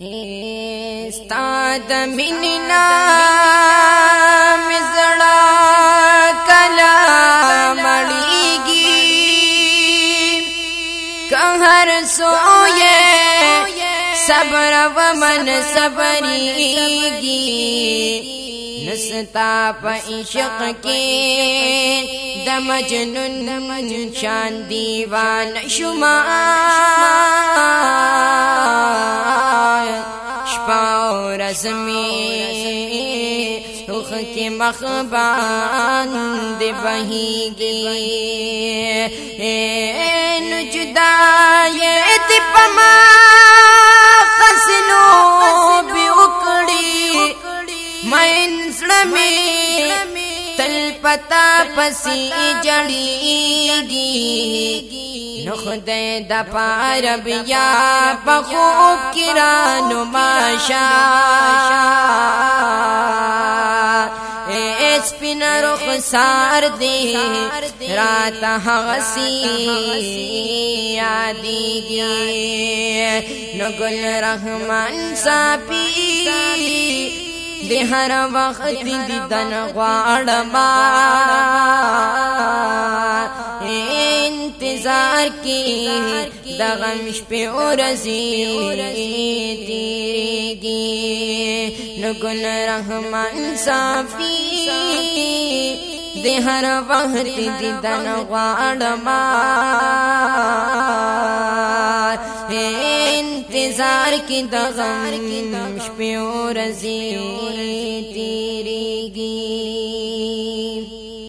استاد د سڑا کلا مڑی گی کہر سوئے سو و من سبری گی سستاپ عشق کے دمج شان دیوان شمار رزمی روخ کی مخبان دی بہیگی اینو جدایت پما خسلو بی اکڑی مین زڑمی تل پتا پسی جڑیگی دے د پار بیا بخوب کران ماشا اس پن رخ سار دی رات حسی یادی گی نگل رحمان ساپی دی هر وخت دی دن غواړما انتظار کی د غم شپې اورځي تیریږي نو ګل رحمان صافي د هر وخت دیدن غواړما انتظار کی د غم شپې ورځې